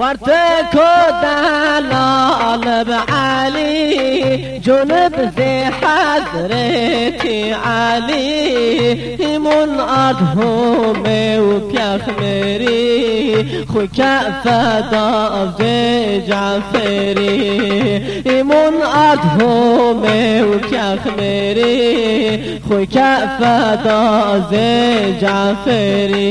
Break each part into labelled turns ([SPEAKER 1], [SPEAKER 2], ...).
[SPEAKER 1] خورت دلال علی جنب ذی حضرت علی ایمون میں و پیخ میری خو فدا ذی جعفری ایمون میں و پیخ میری خو فدا ذی جعفری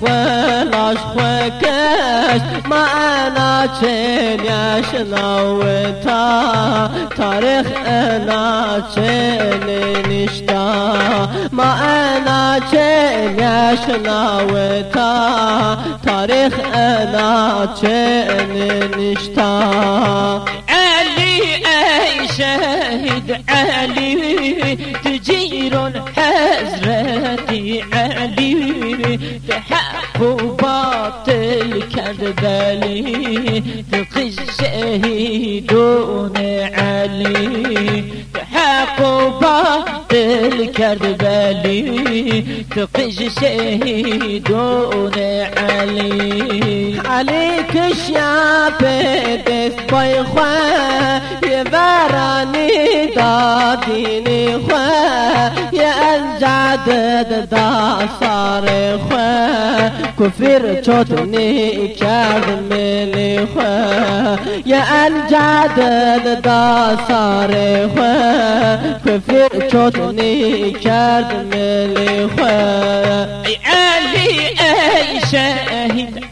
[SPEAKER 1] خلاش انا معنا يا نوتا تاريخ انا چنی نشتا ما انا معنا يا نوتا تاريخ انا چنی نشتا
[SPEAKER 2] علی اي شهيد علي تجیر حزرتي علی تقي الشهيدون علي تحقبا الكربلي تقي الشهيدون علي
[SPEAKER 1] عليك الشافد الصيخة يبراني داديني خوا يا أنجاد دا خوا كفر چوتني كامل خوا يا أنجاد دا خوا كفر چوتني كامل خوا
[SPEAKER 2] أي علي أي شاهد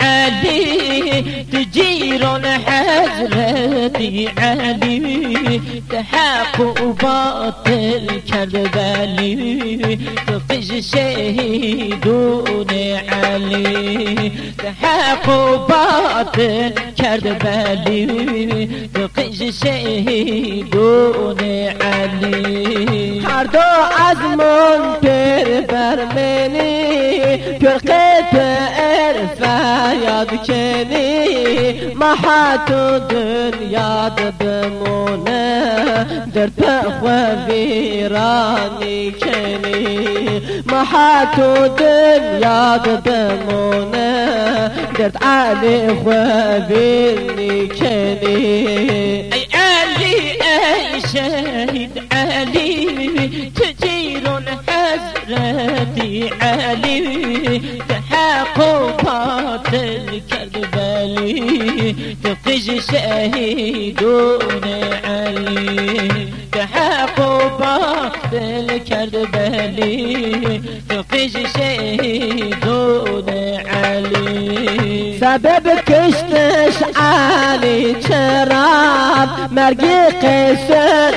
[SPEAKER 2] تجيرون حزرتي علی تحق و باطل کرد ولی تقش شهیدون علی تحق و باطل کرد ولی تقش شهیدون علی
[SPEAKER 1] هر دو از من پر برمنی فرقت يا كني ما حاتو دنيا دمونا درت راني كني ما حاتو دنيا دمونا درت علي راني كني
[SPEAKER 2] أي علي أي شهيد علي ردی علی کرد قاتل کربلی تقش شهیدون علی کرد قاتل کربلی تقش شهیدون علی
[SPEAKER 1] سبب کشتش علی چرا مرگی مرگ قیصر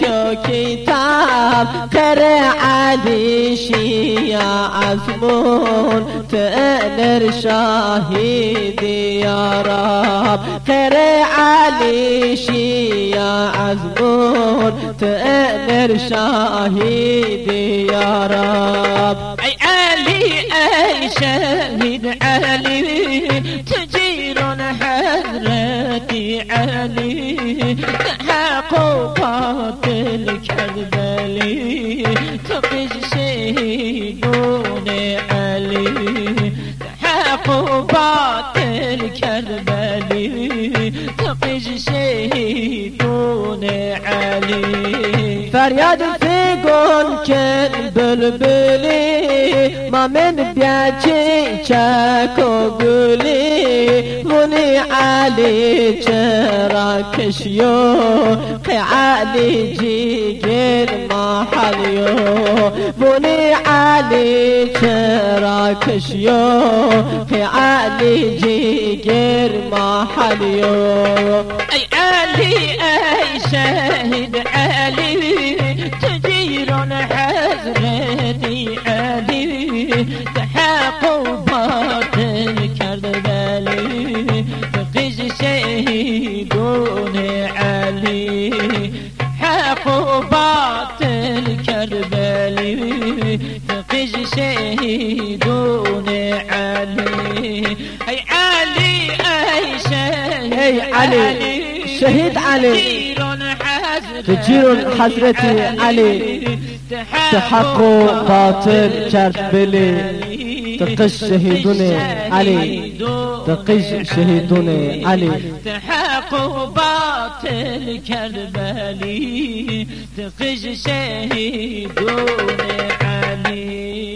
[SPEAKER 1] تو کتاب قره علی شیا ازمون تنر شاهید یا رب قره علی شیا از تنر شاهید یا رب
[SPEAKER 2] ای علی ای شهید علی
[SPEAKER 1] في كن بلبلي ما من بياتي شاكو قولي مني علي شراك شيوخ علي جيجين ما حليو مني علي شراك شيوخ علي جيجين ما حليو
[SPEAKER 2] أي علي أي شاهد علي باطل کرده ولی فقیز شهیدون علی حق و باطل کرده ولی فقیز شهیدون علی ای علی عایشه ای علی شهید علی تجیر حضرت علی تحق و باطل کرد بلی تقش شهيدنا علي تقش شهيدنا علي تحق باطل كربلي تقش شهيدنا علي